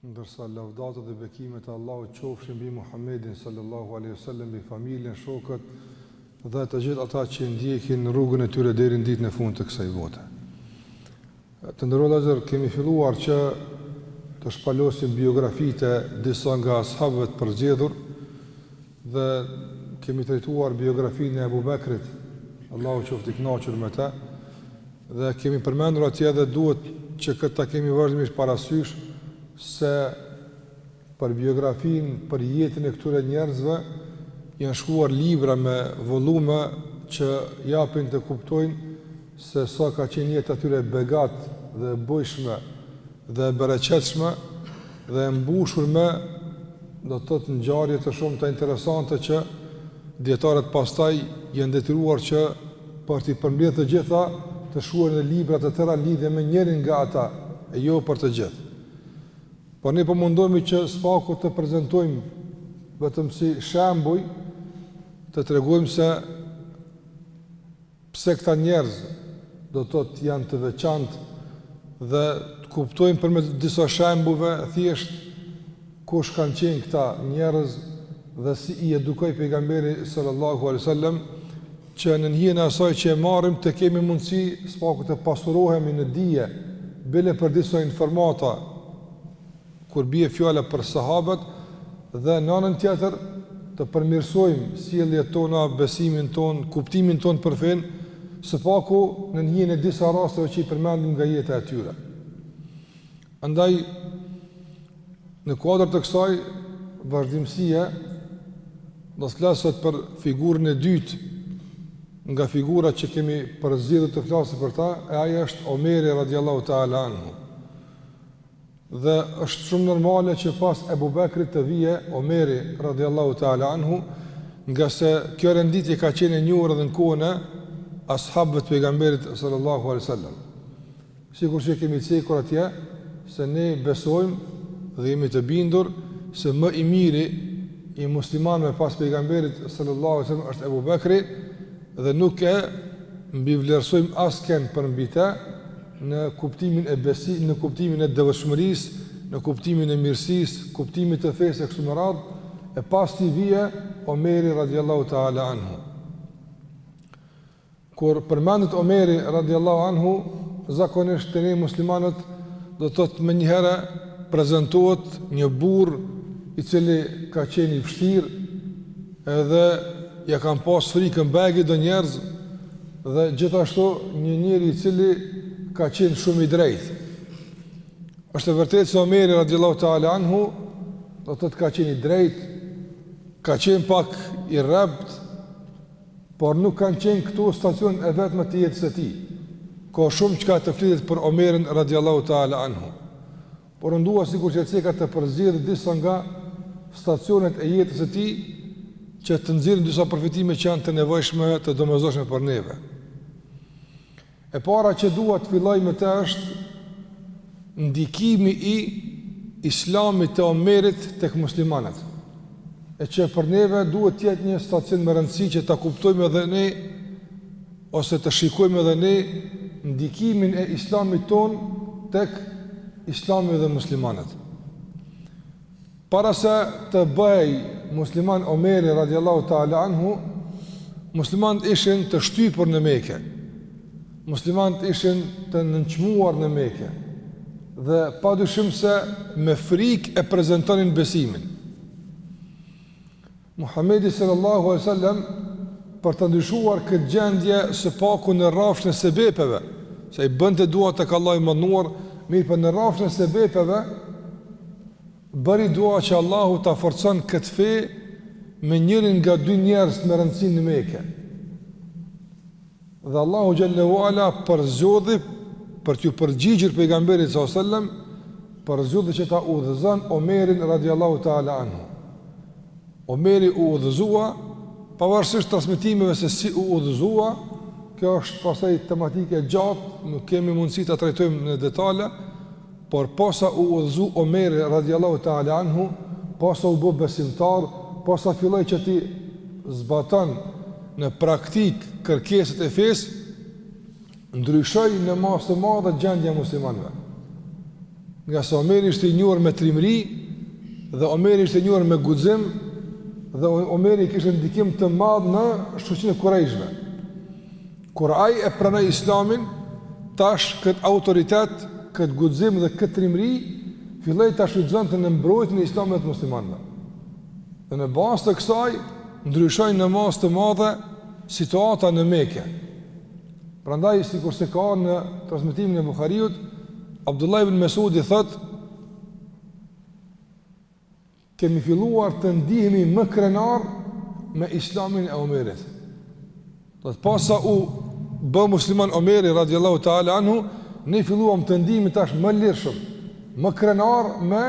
Ndërsa lavdatat dhe bekimet e Allahut qofshin mbi Muhammedin sallallahu alejhi ve sellem, mbi familjen, shokët dhe të gjithë ata që ndjekin rrugën e tyre deri në ditën e fundit të kësaj bote. Të nderuar vëllezër, kemi filluar që të shpalosim biografitë e disa nga ashabët e përzgjedhur dhe kemi trajtuar biografinë e Ebu Bekrit, Allahu qoftë i kënaqur me të, dhe kemi përmendur atje dhe duhet që këtë ta kemi vazhdimisht parasysh se për biografinë, për jetën e këtyre njerëzve janë shkruar libra me vollume që japin të kuptojnë se sa ka qenë jeta e tyre e begatë dhe e bujshme dhe e bereqetshme dhe e mbushur me do të thotë ngjarje të shumta interesante që dietarët pastaj janë detyruar që për t'i përmbledhur të gjitha të shkruajnë libra të tëra lidhur me njërin nga ata e jo për të gjithë. Por ne po mundohemi që së paku të prezantojmë vetëm si shembuj të tregojmë se Pse këta njerëz, do të thotë, janë të veçantë dhe të kuptojmë përmes disa shembujve thjesht kush kanë qenë këta njerëz dhe si i edukoi pejgamberi sallallahu alaihi wasallam që nën hijen e asaj që e marrim të kemi mundësi së paku të pasurohemi në dije bile për disa informata Kur bie fjala për sahabët dhe në anën tjetër të përmirësojmë sjelljet tona, besimin tonë, kuptimin tonë për fenë, së paku nën hijen e disa rasteve që i përmendim nga jeta e tyre. Andaj në kuadër të kësaj vazhdimësie do të flas sot për figurën e dytë nga figurat që kemi përzgjedhur të flasim për ta, e ai është Omeri radhiyallahu ta'ala anhu. Dhe është shumë normale që pas Ebu Bekrit të vijë Omeri radhiyallahu ta'ala anhu, ngase kjo renditje ka qenë e njohur edhe në kohën e ashabëve të Pejgamberit sallallahu alaihi wasallam. Sikur që kemi cekur atje se ne besojmë dhe jemi të bindur se më i miri i muslimanëve pas pejgamberit sallallahu alaihi wasallam është Ebu Bekri dhe nuk e mbivlerësojmë askën për mbi të, në kuptimin e besi, në kuptimin e devotshmërisë, në kuptimin e mirësisë, kuptimit të fesë e kështu me radhë, e pas tij vjen Omeri radiallahu ta'ala anhu. Kur përmendet Omeri radiallahu anhu, zakonisht te ne muslimanët do të thotë menjëherë prezentohet një burrë i cili ka qenë i vështirë, Edhe ia kanë pas frikën begidi njerëz dhe gjithashtu një njeri i cili ka qenë shumë i drejtë. Është e vërtetë se Omeri radhiyallahu ta'ala anhu do të thotë ka qenë i drejtë, ka qenë pak i rreptë, por nuk kanë qenë këto stacione vetme të jetës së tij. Ka shumë çka të flitet për Omerin radhiyallahu ta'ala anhu. Po unë dua sikur që ceka të përzgjedh disa nga stacionet e jetës së tij që të nxjerrim disa përfitime që janë të nevojshme, të domosdoshme për neve. E para që dua të filloj me të është ndikimi i Islamit të Omerit tek muslimanët. E që për neve duhet të jetë një stacion me rëndësi që ta kuptojmë edhe ne Ose të shikojmë edhe ne ndikimin e Islamit tonë tek Islami dhe muslimanët. Para se të bëhej musliman Omeri radiallahu ta'ala anhu, muslimanët ishin të shtypur në Meke, muslimanët ishin të nënçmuar në Meke, dhe pa dyshim se me frikë e prezentonin besimin. Muhamedi sallallahu alejhi ve sellem për ta ndryshuar këtë gjendje së paku në rrafshin e sebepeve, se ai bënte dua tek Allahu i madhëruar, mirëpo në rrafshin e sebepeve bëri dua që Allahu ta forcon këtë fe me njërin nga dy njerëz me rëndësi në Mekë. Dhe Allahu xhelle ue ala përzgjodhi për t'iu përgjigjur pejgamberit sallallahu alajhi wasallam, përzgjodhi që ta udhëzon Omerin radhiyallahu taala anhu. Omeri u udhëzua pavarësisht transmetimeve se si u udhëzua, kjo është pastaj tematikë e gjatë, nuk kemi mundësi ta trajtojmë në detale, Por posa u udhëzu Omeri radijallahu teala anhu, posa u bë besimtar, posa filloi që t'i zbaton në praktikë kërkesat e fesë, ndryshoi në masë të madhe gjendja e muslimanëve. Ngase Omeri ishte i njohur me trimëri dhe Omeri ishte i njohur me guxim dhe Omeri kishte ndikim të madh në shoqërinë e kurejshëve. Kur ai e pranoi Islamin, tash këtë autoritet, këtë guxim dhe këtë trimëri filloi ta shfrytëzonte në mbrojtjen e Islamit dhe të muslimanëve. Dhe në bazë të kësaj ndryshoi në masë të madhe situata në Mekë. Prandaj sikurse ka në transmetimin e Buhariut, Abdullah ibn Mesudi thotë Kemi filluar të ndihemi më krenar me islamin e Omerit. Dhe pasi u bë musliman Omeri radiallahu ta'ala anhu, ne filluam të ndihemi tash më lirshëm, më krenar me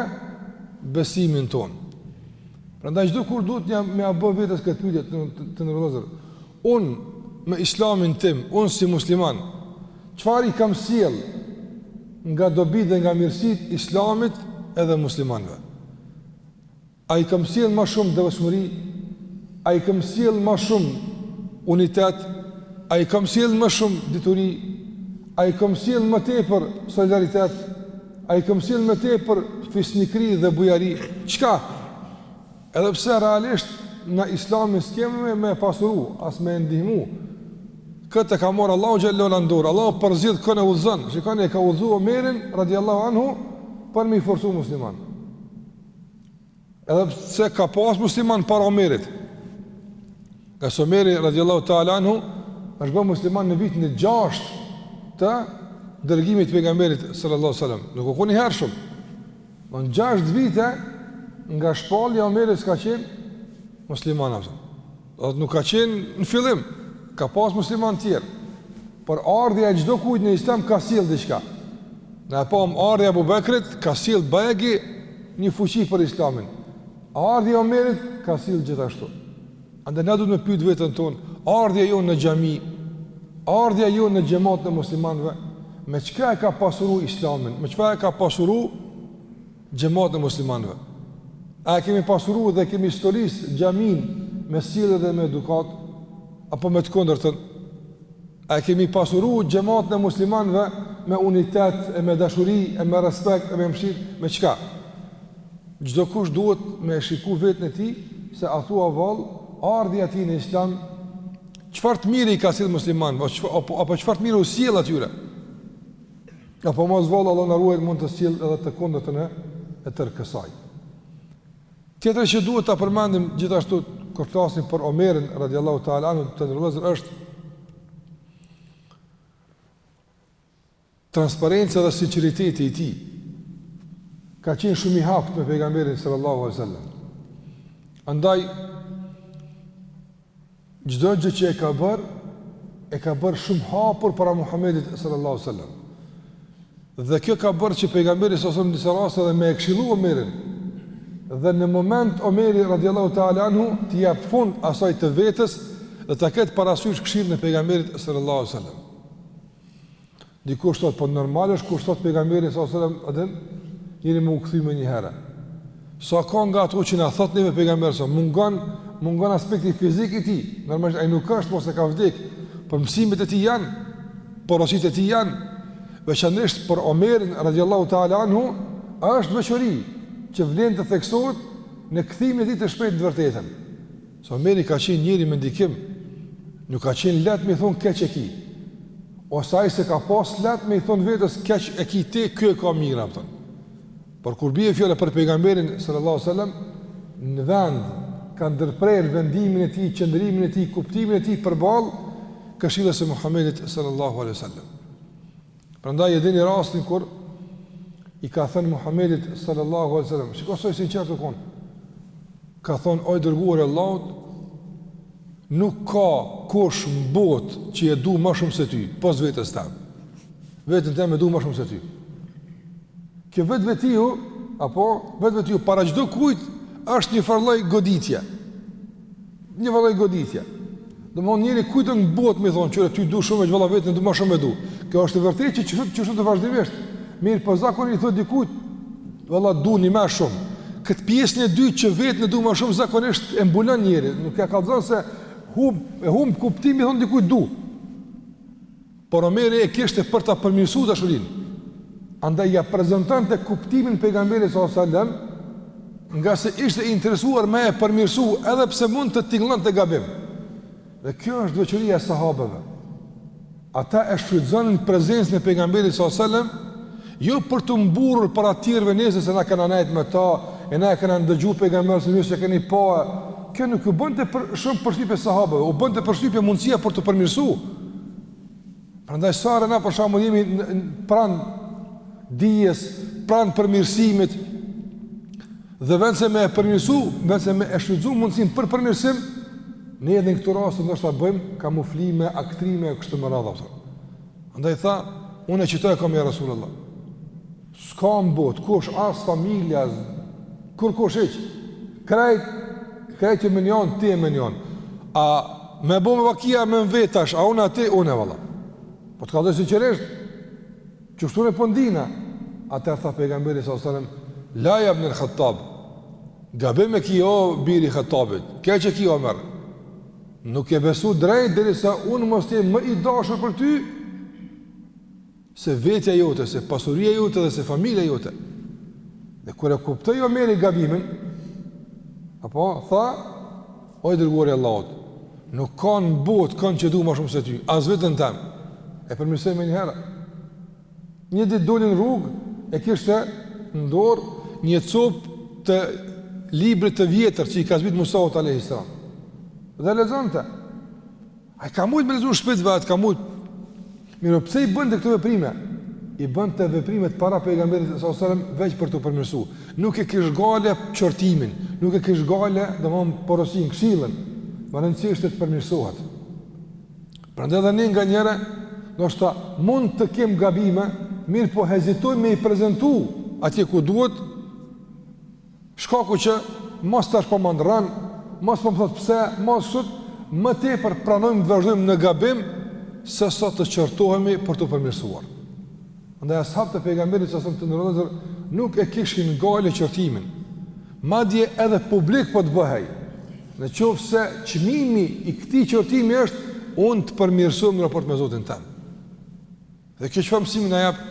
besimin tonë. Prandaj çdokush duhet me ia bë vetes këtë pyetje të nderuar vëllezër. Unë me Islamin tim, unë si musliman, çfarë i kam sjell nga dobitë dhe nga mirësitë Islamit edhe muslimanëve? A i kam sjell ma shumë devotshmëri? A i kam sjell ma shumë unitet? A i kam sjell ma shumë dituri? A i kam sjell më tepër solidaritet? A i kam sjell më tepër fisnikëri dhe bujari? Çka? Edhe pse realisht na islamin s'kemi me e pasuru, as me e ndihmu, këtë e ka marrë Allahu xhel-le në dorë, Allahu përzgjedh kënd e udhëzon, qe kënd e ka udhëzu, Omerin, radiallahu anhu, për me i forcu muslimanët. Edhe pse ka pas musliman para Omerit, se Omeri, radiallahu ta'ala anhu, është bërë musliman në vitin e gjashtë të dërgimit të pejgamberit, sallallahu sallam, nuk u kon i hershëm, Domethënë gjashtë vite nga shpallja Omeri s'ka qenë musliman aftë. Dhe nuk ka qenë në fillim, ka pas musliman tjerë. Por ardhja e çdokujt në islam ka sjellë diçka. Ne e pamë ardhja e Ebu Bekrit ka sjellë bajagi një fuqi për islamin. Ardhja e Omerit ka sjellë gjithashtu. Andaj na duhet me pyet veten tonë, ardhja jonë në xhami, ardhja jonë në xhematin e muslimanëve, me çka e ka pasuru Islamin, me çfarë e ka pasuru xhematin e muslimanëve? A e kemi pasuru dhe e kemi stolis xhaminë me sjellje dhe me edukatë apo me të kundërtën? A e kemi pasuru xhematin e muslimanëve me unitet e me dashuri e me respekt e me mëshirë, me çka? Çdo kush duhet me e shiku veten e tij se a thua vallë ardhja e tij në Islam çfarë të mire i ka sjellë muslimanëve apo çfarë të mire u sjell atyre. Apo mos vallë Allah na ruajt mund të sjell edhe të kundërtën e tërë kësaj. Tjetër që duhet ta përmendim gjithashtu kur flasim për Omerin radhiyallahu ta'ala anhu të nderuar vëllezër është Transparenca dhe sinqeriteti i tij ka qenë shumë i haptë me pejgamberin sallallahu alaihi wasallam. Andaj çdo gjë që e ka bërë, e ka bërë shumë hapur para Muhamedit sallallahu alaihi wasallam. Dhe kjo ka bërë që pejgamberi sallallahu alaihi wasallam disa raste edhe me e këshillu Omerin. Dhe në moment Omeri radhiyallahu ta'ala anhu t'i japë fund asaj të vetes dhe ta ketë parasysh këshillën e pejgamberit sallallahu alaihi wasallam. Dikush thot, po normal është kur thot pejgamberi sallallahu alajhi wasallam, a din, njeri me u kthy menjëherë. Sa ka nga ato që na thot neve, pejgamberi s'mungon, mungon aspekti fizik i tij. Normalisht ai nuk është mo se ka vdek, por mësimet e tij janë, porositë e tij janë veçanërisht për Omerin radhiyallahu ta'ala anhu, është veçori që vlen të theksohet në kthimin e tij të shpejtë në të vërtetën. Se Omeri ka qenë njeri me ndikim, nuk ka qenë lehtë me i thonë keq e ki. Ose ai s'e ka pas lehtë me i thonë vetes keq e ki ti, kjo e ka mirë, a kupton. Por kur bie fjala për pejgamberin sallallahu sallam, në vend ka ndërprerë vendimin e tij, qëndrimin e tij, kuptimin e tij përballë këshillës së Muhammedit sallallahu sallam. Prandaj e dini rastin kur i ka thënë Muhammedit sallallahu alaihi wasallam, shiko sa i sinqertë u kon. Ka thon o i dërguar i Allahut, nuk ka kush në botë që e du ma shumë se ty, pos vetes tem. Veten tem e du ma shumë se ty. Kjo vetvetiu, apo, vetvetiu para çdo kujt është një farlloj goditje. Një farë lloj goditje. Domthon njeri kujtdo në botë me i thon qyr ty t'du shumë veç valla veten e du ma shumë e du. Kjo është e vërtetë që qështu është vazhdimisht. Mirëpo zakoni i thot dikujt valla t'du unë më shumë. Kët pjesën e dytë që veten e du ma shumë zakonisht e mbulon njeri, nuk e kallzon se humb e humb kuptimin me i thon dikujt t'du. Por Omeri e kishte për ta përmirësu dashurinë, andaj ia prezantonte kuptimin pejgamberit sallallahu alajhi wasallam, ngase ishte i interesuar me e përmirësu edhe pse mund të tingëllonte gabim. Dhe kjo është veçoria e sahabeve. Ata e shfrytëzonin prezencën e pejgamberit sallallahu alajhi wasallam jo për t'u mburrur para të tjerëve njerëz se na kena nejt me ta, e na e kena ndëgju pejgamberin se ju s'e keni pa. Kjo nuk u bënte për shumë përshtypje sahabeve, u bënte përshtypje mundësia për t'u përmirësu. Prandaj sa herë na për shembull jemi pran dijes, pran përmirësimit. Dhe vend se me u përmirësu, vend se me e shfrytzu mundsinë për përmirësim, ne edhe në këtë rast ndoshta bëjmë kamuflime, aktrime e kështu me radhë. Andaj tha, unë qështu e kam ja Rasulullah. S'ka në botë kush, as familja, as kurkush hiq, krejt, krejt me një anë, ti je me një anë. Ama me bo vaki me më vet tash, a unë a ti, unë valla. Po të kallzoj sinqerisht, qështu unë po ndihna, po atëherë tha pejgamberi s.a.s. La ja ibnel Khattab, gabim e ki o biri i Khattabit, keq e ki o Omer, nuk ke besu drejt, derisa unë mos të jem më i dashur për ty, se vetja jote, se pasuria jote dhe se familja jote. Dhe kur e kuptoi Omeri gabimin, apo tha, o i dërguari i Allahut, nuk ka në botë kan që du më shumë se ty, as vetën tëm. E përmirësoi menjëherë. Një ditë doli në rrugë e kishte në dorë një cop të librit të vjetër që i ka zbrit Musaut alejhi selam. Dhe lexonte. A ka mujtë me lexu n'shpi t'vet, ka mujtë. Mirëpo, pse i bënte këto veprime? I bënte veprimet para pejgamberit s.a.s. veç për t'u përmirësu. Nuk e kish gajle qortimin, nuk e kish gajle, domethënë porosinë, këshillën. Me rëndësi ishte të përmirësohet. Prandaj edhe ne nganjëherë, ndoshta mund të kemi gabime, mirëpo hezitojmë me i prezentu atje ku duhet, Shkaku që mos tash po më ndrron, mos po më thot pse, mos sot më tepër pranojmë të vazhdojmë në gabim se sa të qortohemi për t'u përmirësuar. Andaj ashabët e pejgamberit s.a.s., të nderuar vëllezër, nuk e kishin gajle qortimin. Madje edhe publik po të bëhej. Në qoftë se çmimi i këtij qortimi është unë të përmirësohem në raport me Zotin tëm. Dhe kjo çfarë mësimi na jep?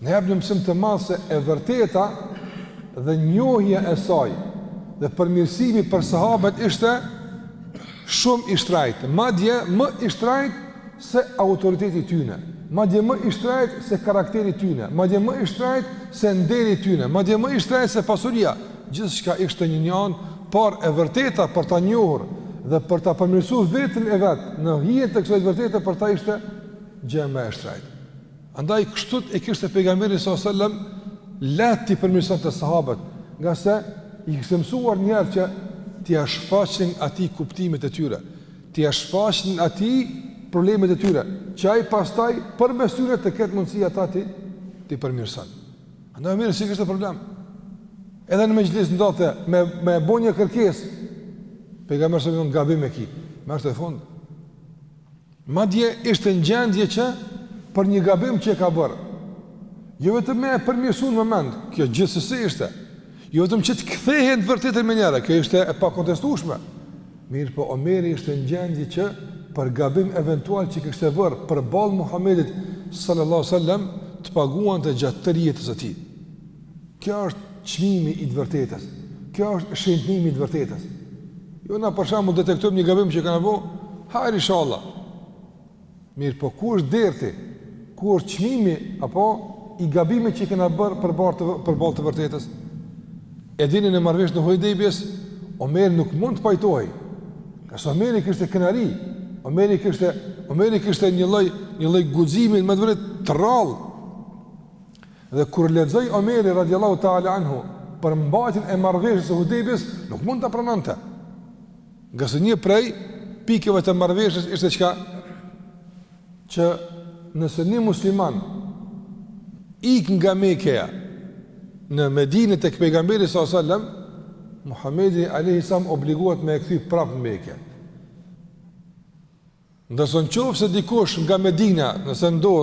Na jep një mësim të madh se e vërteta dhe njohja e saj dhe përmirësimi për sahabët ishte shumë i shtrajtë, madje më i shtrajtë se autoriteti i tyne, madje më i shtrajtë se karakteri i tyne, madje më i shtrajtë se nderi i tyne, madje më i shtrajtë se pasuria, gjithçka ishte në njën anë, por e vërteta për ta njohur dhe për ta përmirësu veten e vet në hije të kësaj vërtete për ta ishte gjë më e shtrajt. Andaj kështu e kishte pejgamberi s.a.s. lehtë t'i përmirësonte sahabët, ngase i kishte mësuar njëherë që t'ia shfaqnin atij kuptimet e tyre, t'ia shfaqnin atij problemet e tyre, që ai pastaj përmes tyre të ketë mundësi ata t'i, t'i përmirëson. Andaj Omeri s'e kishte problem. Edhe në mexhlis ndodhte, me, me bo një kërkesë, pejgamberi s.a.s. gabim e ki, merrte fund. Madje ishte në gjendje që për një gabim që e ka bërë, jo vetëm me e përmirësu në moment, kjo gjithsesi ishte, jo vetëm që të kthehej në të vërtetën menjëherë, kjo ishte e pakontestueshme. Mirëpo Omeri ishte në gjendje që për gabim eventual që kishte bërë përballë Muhamedit sallallahu alejhi ve sel-lem të paguante gjatë tërë jetës së tij. Kjo është çmimi i të vërtetës. Kjo është shënjtimi i të vërtetës. Jo na për shembull detektojmë një gabim që kena bo, hajr inshallah. Mirëpo ku është derti? Ku është çmimi apo i gabimit që kena bër përball përball të vërtetës? E dini në marrëveshjen e Hudejbijes, Omeri nuk mund të pajtohej. Ngase Omeri kishte krenari. Omeri kishte Omeri kishte një lloj një lloj guximi me të vërtet të rrallë Dhe kur lexoi Omeri radiallahu ta'ala anhu përmbajtjen e marrëveshjes së Hudejbijes, nuk mund ta pranonte. Ngase një prej pikave të marrëveshjes ishte çka që nëse një musliman ik nga Mekeja në Medinë tek pejgamberi sallallahu alajhi wasallam, Muhamedi alejhi selam obligohet me e kthy prapë në Mekë. Ndërsa në qoftë se dikush nga Medina, nëse do,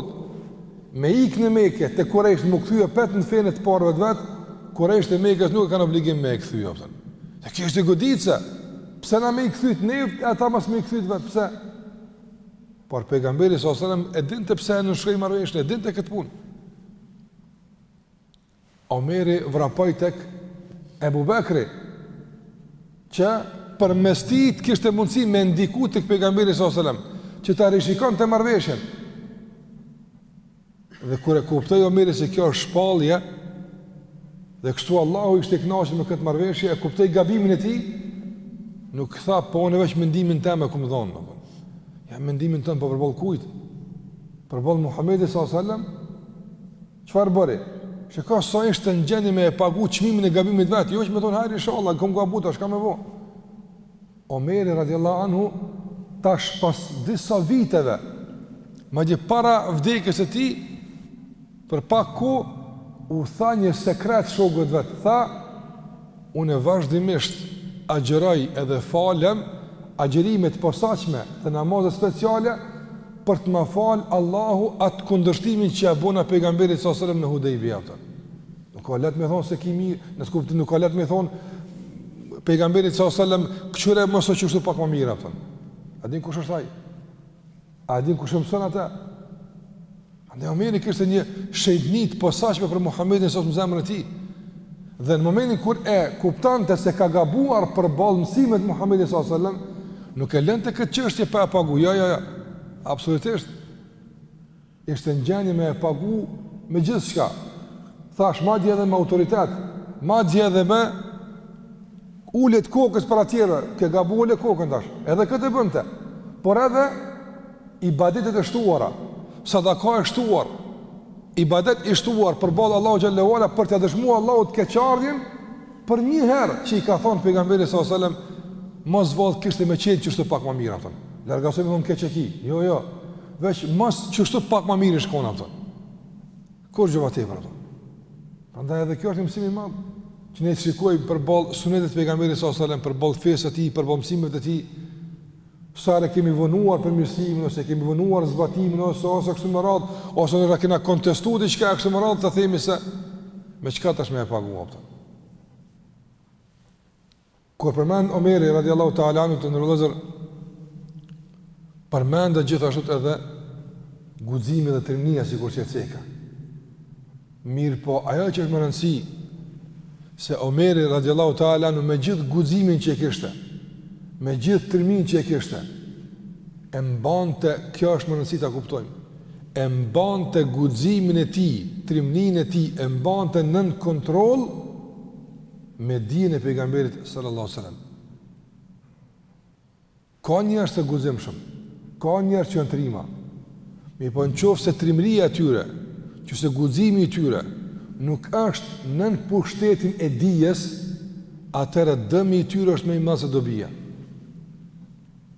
me ikë në Mekë te Kurajshit mu kthy apet në fenë e të parëve të vet, Kurajshit e Mekës nuk e kanë obligim me e kthy, a kupton. Dhe kjo është e goditi, pse na me i kthy t'nevet, e ata mos me i kthy t'vetët, pse? Por pejgamberi s.a.s. e dinte pse e nënshkroi marrëveshjen, e dinte këtë punë. Omeri vrapoi tek Ebu Bekri, që përmes tij të kishte mundësi me ndiku tek pejgamberi s.a.s. që ta rishikonte marrëveshjen. Dhe kur e kuptoi Omeri se kjo është shpallje, dhe kështu Allahu ishte i knaqt me këtë marrëveshje, e kuptoi gabimin e tij, nuk tha, po unë veç mendimin tem e kom dhonë. Ja mendimin ton po përball kujt, përball Muhammedit s.a.s. Çfarë bëri? Shiko sa ishte në gjendje me e pagu çmimin e gabimit vet, jo që me thon hajr inshallah, kam gabu tash çka me bo. Omeri radhiyallahu anhu tash pas disa viteve, madje para vdekjes së tij, për pak kohë i tha një sekret shokut vet, tha Unë vazhdimisht agjëroj edhe falem, agjërime të posaçme dhe namaze speciale për të ma fal Allahu atë kundërshtimin që ia bona pejgamberit sallallahu alajhi wasallam në Hudejbije, a kupton. Nuk ka lehtë me thon se ki mirë, nëse kupton nuk ka lehtë me thon pejgamberit sallallahu alajhi wasallam, "Këqyre mos është qështu pak më mirë a kupton." A din kush është ai? A din kush e mëson atë? Andaj Omeri kishte një shenjtni të posaçme për Muhamedin s.a.s. në zemrën e tij. Dhe në momentin kur e kuptonte se ka gabuar përball mësimeve të Muhamedit sallallahu alajhi wasallam, nuk e linte këtë çështje pa e pagu. Jo, jo, jo. Absolutisht. Ishte në gjendje me e pagu me gjithçka. Thash madje edhe me autoritet, madje edhe me Ule ti kokën para të tjerëve, ke gabu ule kokën tash. Edhe këtë e bënte. Por edhe ibadetet e shtuara, sadaka e shtuar, ibadet i shtuar përballë Allahu xhelle ue ala për t'ia dëshmuar Allahut keqardhjen për një herë që i ka thënë pejgamberit sa selam mos vallë kishte me qenë kështu pak më mirë atë. Larg asaj me i thënë keq e ki. Jo, jo. Veç mos kështu pak më mirë shkon atë. Kur gjë më tepër ato. Prandaj edhe kjo asht një mësim i madh që ne të shikojmë përballë sunetit të pejgamberit sa selam përballë fesë së tij, përballë mësimeve të tij. Sa e kemi vonuar përmirësimin ose e kemi vonuar zbatimin ose ose kështu me radhë, ose ne e kena kontestu diçka e kështu me radhë ta themi se me çka tash me e pagu ato. Kur përmendet Omeri radiallahu ta'ala anhu të nderuar vëllezër, përmendet gjithashtu edhe guximi edhe trimnia sikur që e ceka. Mirëpo, ajo që është me rëndësi, se Omeri radiallahu ta'ala anhu me gjithë guximin që e kishte, me gjithë trimninë që e kishte, e mbante, kjo është me rëndësi ta kuptojmë, e mbante guximin e tij, trimninë e tij, e mbante nën kontroll, me dijen e pejgamberit sallallahu alaihi wasallam. Ka njerëz të guximshëm, ka njerëz që janë trima. Mirëpo në qoftë se trimëria e tyre, qoftë se guximi i tyre, nuk është nën pushtetin e dijes, atëherë dëmi i tyre është më i madh se dobia.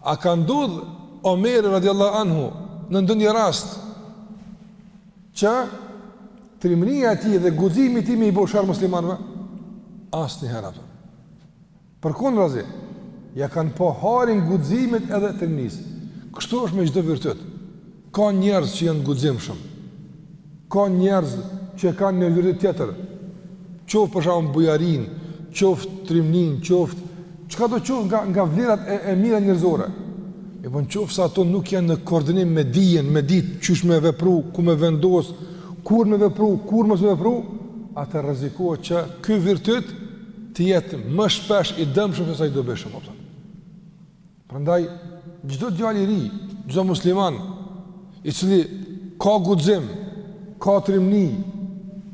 A ka ndodhë Omerit radiallahu anhu në ndonjë rast që trimnia e tij dhe guximi i tij me i bo sherr muslimanëve? Asnjëherë atë. Përkundrazi, ia kanë pa hairin guximit edhe trimnisë. Kështu është me çdo virtyt. Ka njerëz që janë të guximshëm. Ka njerëz që e kanë një virtyt tjetër. Qoftë për shembull bujarinë, qoftë trimninë, qoftë çka do qoftë nga nga vlerat e, e mira njerëzore. Mirëpo në qoftë se ato nuk janë në koordinim me dijen, me ditë qysh me vepru, ku me vendos, kur me vepru, kur mos me vepru, atëherë rrezikohet që ky virtyt të jetë më shpesh i dëmshëm se sa i dobishëm. Prandaj çdo djalë i ri, çdo musliman i cili ka guxim, ka trimni,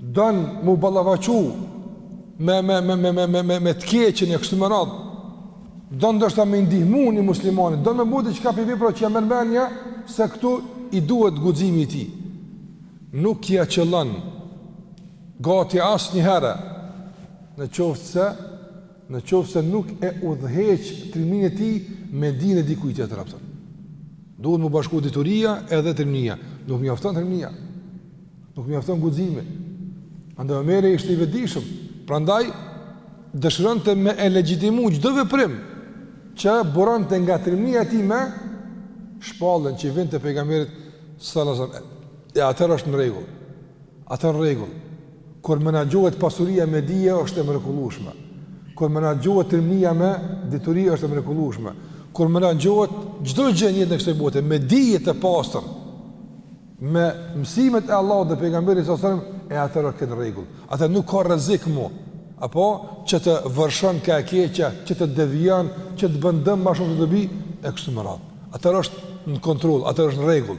don me u ballafaqu me me me të keqen e kështu me radhë. Don ndoshta me i ndihmu një muslimanit, don me bo diçka prej veprave që ia merr mendja se këtu i duhet guximi i tij. Nuk ia qëllon gati asnjëherë në qoftë se Në qoftë se nuk e udhëheq trimninë e tij me dijen e dikujt tjetër, apo. Duhet m'u bashku dituria edhe trimnia. Nuk mjafton trimnia. Nuk mjafton guximi. Andaj Omeri ishte i vedijshëm. Prandaj dëshironte me e legjitimu çdo veprim që buronte nga trimnia e tij me shpallën që i vinte pejgamberit sallallahu alajhi wasallam. E atëherë është në rregull. Atëherë në rregull. Kur menaxhohet pasuria me dije është e mrekullueshme. Kur menaxhohet trimnia me dituri është e mrekullueshme. Kur menaxhohet çdo gjë e kësaj bote me dije të pastër, me mësimet e Allahut dhe pejgamberit sa selam e atëherë është në rregull. Atëherë nuk ka rrezik më. Apo që të vërshon ka e keqja, që të devijon, që të bën dëm ma shumë se dobi e kështu me radhë. Atëherë është në kontroll, atëherë është në rregull.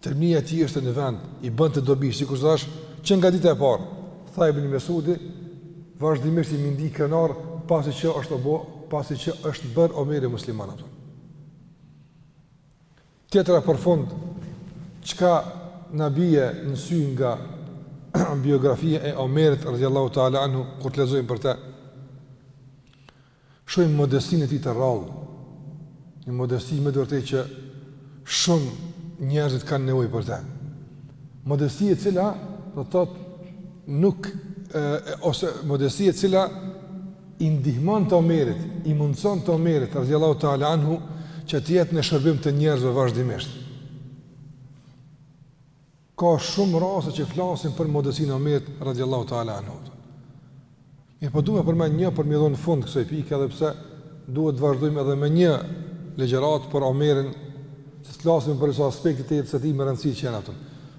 Trimnia e tij ishte në vend, i bënte dobi, sikur që thash, që nga dita e parë, tha Ibn Mesudi, vazhdimisht ishim krenar, pasi që është obo, pasi që është bërë Omeri musliman apo. Tjetra për fund, çka na bije në sy nga biografia e Omerit radijallahu ta'ala anhu, kur të lexojmë për te, Shohim modestinë e tij të rrallë, një modesti me të vërtetë që shumë njerëzit kanë nevojë për të. Modesti e cila do të thotë nuk e, ose modesti e cila i ndihmonte Omerit, i mundësonte Omerit, radijallahu ta'ala anhu, që të jetë në shërbim të njerëzve vazhdimisht. Ka shumë raste që flasin për modestinë e Omerit radhiyallahu taala anhu. Mirëpo du me përmend një për me i dhon fund kësaj pike edhe pse duhet të vazhdojmë edhe me një ligjëratë për Omerin që të flasim për disa aspekte të jetës së tij me rëndësi që janë apo.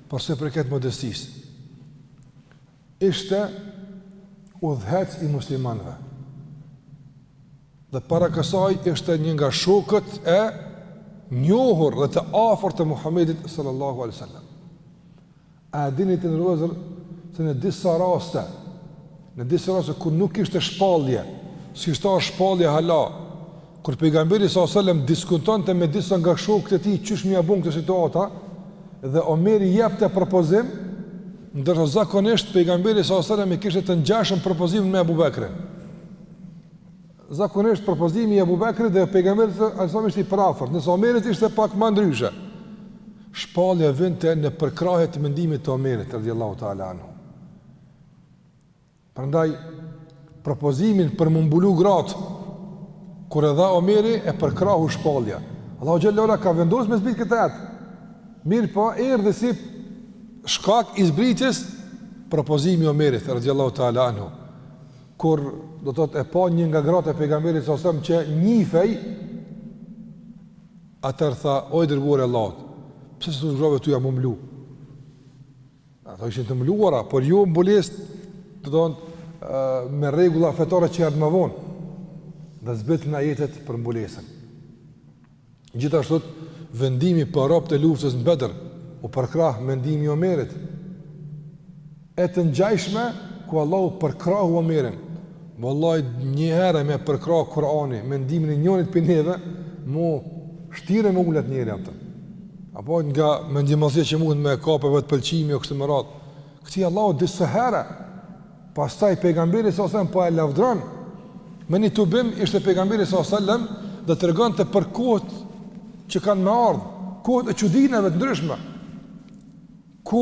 Por sa i përket modestisë. Ishte udhëheqës i muslimanëve. Dhe para kësaj ishte një nga shokët e njohur dhe të afërt të Muhamedit sallallahu alaihi wasallam. A dini të nderuar se në disa raste, në disa raste kur nuk ishte shpallje, s'kishte shpallje hala, Kur Pejgamberi sallallahu alejhi we sellem diskutonte me disa nga shokët e tij qysh me ia bo n' këtë situata dhe Omeri jepte propozim, ndërsa zakonisht Pejgamberi sallallahu alejhi we sellem e kishte të ngjashëm propozimin me Abu Bekrin. Zakonisht propozimi i Abu Bekrit dhe Pejgamberit sallallahu alejhi we sellem ishte i përafërt, ndërsa i Omerit ishte pak ma ndryshe. Shpallja vinte në përkrahje të mendimit të Omerit radhiyallahu ta'ala anhu. Prandaj propozimin për m'u mbulu gratë kur e dha Omeri e përkrahu shpallja. Allahu xhallahu ka vendosur me zbrit këtë ajet. Mirëpo erdhi si shkak i zbritjes propozimi i Omerit radhiyallahu ta'ala anhu. Kur do të thotë e pa një nga gratë e pejgamberit s.a.s. që njifej atëherë tha o i dërguar i Allahut. Pse s'u thu grave tua m'u mblu? Ato ishin të mbuluara, por jo mbulesë, domethënë, me rregulla fetare që erdhën më vonë. Dhe zbritën ajetet për mbulesën. Gjithashtu vendimi për robët e luftës në Bedër u përkrah mendimi i Omerit. E të ngjashme ku Allahu përkrahu Omerin. Wallahi një herë me përkrah Kur'ani mendimin e njërit prej neve, më vështirë me ulet njeri, kupton. Apo nga mendjemadhësia që mund me kap vetëpëlqimi e kështu me radhë. Këtij Allahu disa herë, pastaj pejgamberi s.a.s. po e lavdëron, me një tubim ishte pejgamberi s.a.s. dhe tregonte për kohët që kanë me ardhë, kohët e çudinave të ndryshme. Ku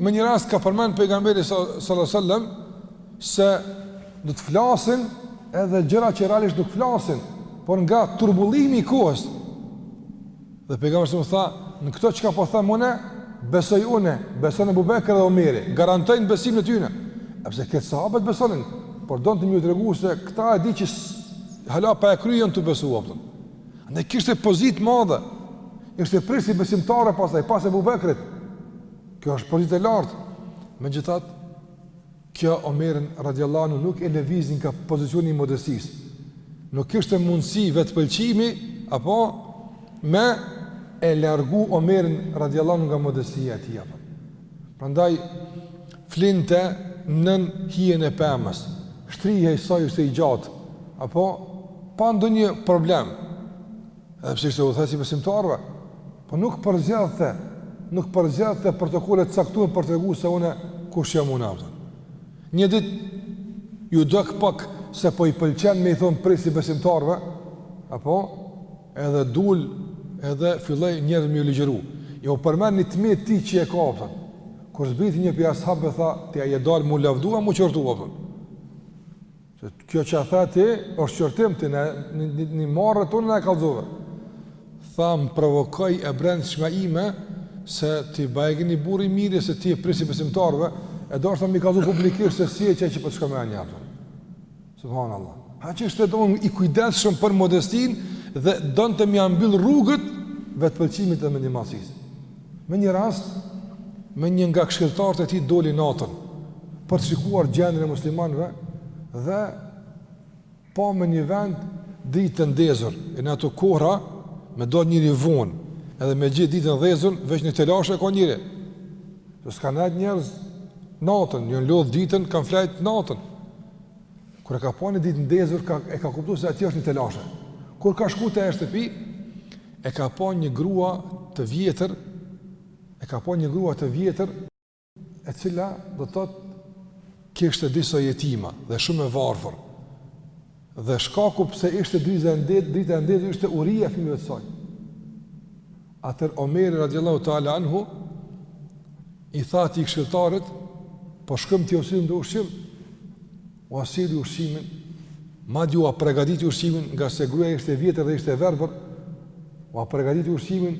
me një rast ka përmend pejgamberi sallallahu alajhi wasallam se do të flasin edhe gjëra që realisht nuk flasin, por nga turbullimi i kohës. Dhe pejgamberi sallallahu tha, në këto çka po them unë, besoj unë, besojnë Ebu Bekri dhe Omeri, garantojnë besimin e tyre. Edhe pse krejt sahabët besonin, por donte me tregu se këta e di që hala pa e kry janë tu besu. Ndaj kishte pozitë madhe, ishte prijësi i besimtarëve pastaj, pas Ebu Bekrit, kjo është pozitë e lartë, megjithatë, kjo Omerin radijallahu anhu nuk e lëvizi nga pozicioni i modestisë, nuk kishte mundësi vetëpëlqimi, apo me e largu Omerin radijallahu anhu nga modestia e tij, apo. Prandaj, flinte nën hijen e pemës, shtrihej sa ishte i gjatë, apo, pa ndonjë problem, edhe pse ishte udhëheqës i besimtarëve, po nuk përzgjedhte, nuk përzgjedhte protokole të caktuar për t'tregu se unë kush jam unë, kupton. Një ditë, iu duk pak se po i pëlqen me i thonë prijësi i besimtarëve, apo, Edhe dul edhe filloi njerëzve me ju ligjëru. Jau përmendi një t'metë që e ka, kupton. Kur zbriti një prej sahabëve tha, ti a je dalë mu lavdu a mu qortu, kupton. Se kjo që e the ti, është qortim ti, në një, një marre tanen e kallzove. Tha më provokoi e brendshmja ime, se ti bajagi një burrë i mirë, se ti je prijësi i besimtarve, e doshta m'i kallzu publikisht se si e qe që pëtë po shka me e një pëtën. Subhanallah. Aq ishte domethënë i kujdesshëm për modestin dhe donte me ia mbyll rrugët vetëpëlqimit dhe mendjemadhësisë. Në një rast, me një nga këshilltarët e tij doli natën për të shikuar gjendjen e muslimanëve dhe pa në një vend dritë të ndezur e në ato kohra me nejt njëri vonë edhe me ni dritë ndezur veç një telashe ka njëri se s'ka nejt njerëz natën, jan lodhë ditën kanë flajtë natën Kur e ka pa një dritë ndezur, ka, e ka kuptu se aty është një telashe. Kur ka shku te ajo shtëpi, e ka pa një grua të vjetër, e ka pa një grua të vjetër, e cila do të thotë kishte disa jetima dhe shumë e varfër. Dhe shkaku pse ishte drita e ndezur, drita e ndezur ishte uria e fëmijëve të saj. Atëherë Omeri radiallahu ta'ala anhu i tha atij këshilltarit, po shkojmë t'iu sjellim do ushqim, ua solli ushqimin, madje ua pregaditi ushqimin, ngase gruja ishte e vjetër dhe ishte e verbër, ua pregaditi ushqimin,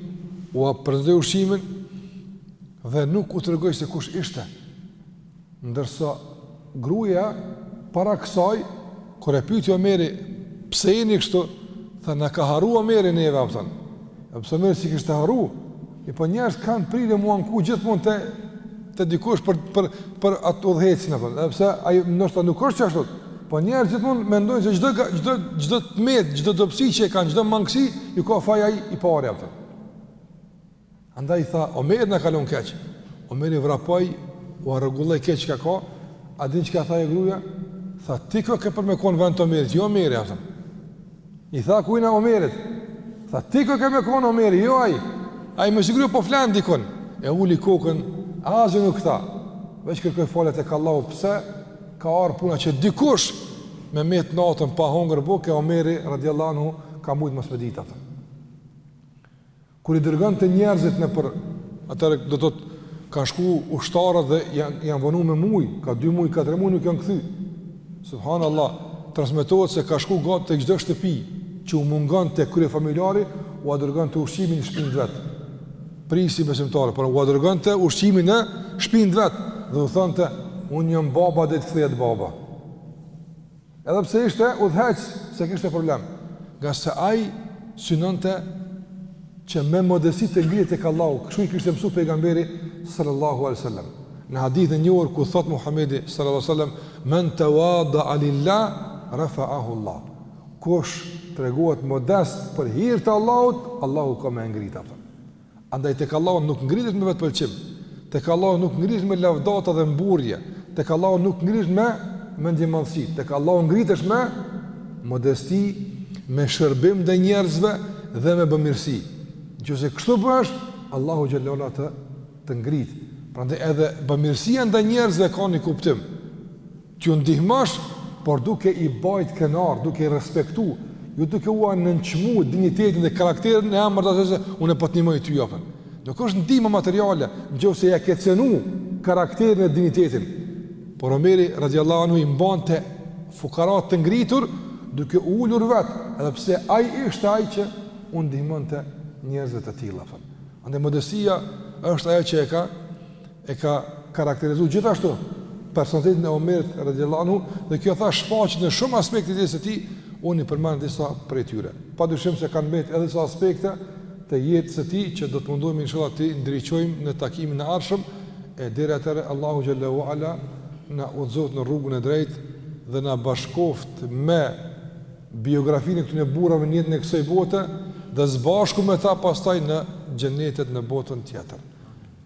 ua përdori ushqimin, dhe nuk u tregoi se kush ishte. Ndërsa gruaja para kësaj kur e pyeti Omeri pse jeni kështu, tha na ka harruar Omeri neve apo thon. Edhe pse Omeri s'i kishte harru. E po njerëzit kanë prirje mu anku gjithmonë te te dikush për për për atë udhëheqësin apo. Edhe pse ai ndoshta nuk është ashtu. Po njerëzit gjithmonë mendojnë se çdo çdo çdo të metë, çdo dobësi që kanë, çdo mangësi, ju ka faj ai i pari apo. Andaj i tha, Omeri na ka lon keq. Omeri vrapoi, ua rregulloi krejt çka ka, a din çka tha e gruja? Tha, ti ke kon për me konë n'vend të Omerit, jo Omeri, a I tha, ku e njeh Omerin? Tha, ti ke kon me konë Omeri, jo ai. Ai me siguri po flen dikun. E uli kokën, asgjë nuk tha. Veç kërkoi falje tek Allahu, pse ka ardh puna që dikush me metë natën pa hongër bukë, Omeri, radiallahu, ka mujtë mos me e ditë, a Kur i dërgonte njerëzit nëpër, atëherë do të thotë kanë shku ushtarët dhe janë janë vonuar me muaj, ka dy muaj, ka tre muaj nuk janë kthy. Subhanallahu, transmetohet se ka shku gati tek çdo shtëpi që u mungonte kryefamiljari, ua dërgonte ushqimin në shtëpinë vet. Prijësi i besimtarëve, por ua dërgonte ushqimin në shtëpinë vet dhe u thonte, unë jam baba deri të kthehet baba. Edhe pse ishte udhëheqës, s'e kishte problem, ngase ai synonte që me modesti të ngritet tek Allahu, kështu i kishte mësuar pejgamberi sallallahu alaihi wasallam. Në hadithin e njohur ku thot Muhamedi sallallahu alaihi wasallam, "Men tawada lillah, rafa'ahu Allah." Kush tregohet modest për hir të Allahut, Allahu ka me e ngrit atë. Andaj tek Allahu nuk ngritesh me vetpëlqim, tek Allahu nuk ngritesh me lavdata dhe mburrje, tek Allahu nuk ngritesh me mendjemadhësi, tek Allahu ngritesh me modesti, me shërbim ndaj njerëzve dhe me bamirësi. Nëse kështu bësh, Allahu xhelle ue ala të ngrit. Prandaj edhe bamirësia ndaj njerëzve ka një kuptim. T'ju ndihmosh, por duke i bajt kënaqur, duke i respektu, jo duke ua nënçmu dinjitetin dhe karakterin në emër të asaj se unë po të ndihmoj ty, jo pra. Nuk është ndihmë materiale, në qoftë se ja ke cenu karakterin e dinjitetin. Por Omeri radhiyallahu anhu i mbante fukarat të ngritur duke u ulur vet, edhe pse ai ishte ai që u ndihmonte njerëzve të tillë. Andaj modestia është ajo që e ka E ka karakterizu gjithashtu personalitetin e Omerit radhiyallahu anhu dhe kjo thash shfaqet në shumë aspekte të jetës së tij, unë i përmenda disa prej tyre. Padyshim se kanë mbetë edhe disa aspekte të jetës së tij që do të mundohemi inshallah t'i ndriçojmë në takimin e ardhshëm e deri atëherë Allahu xhelle ue ala na udhëzoftë në rrugën e drejtë dhe na bashkoftë me biografinë e këtyre burrave në jetën e kësaj bote dhe së bashku me ta pastaj në xhenetet në botën tjetër.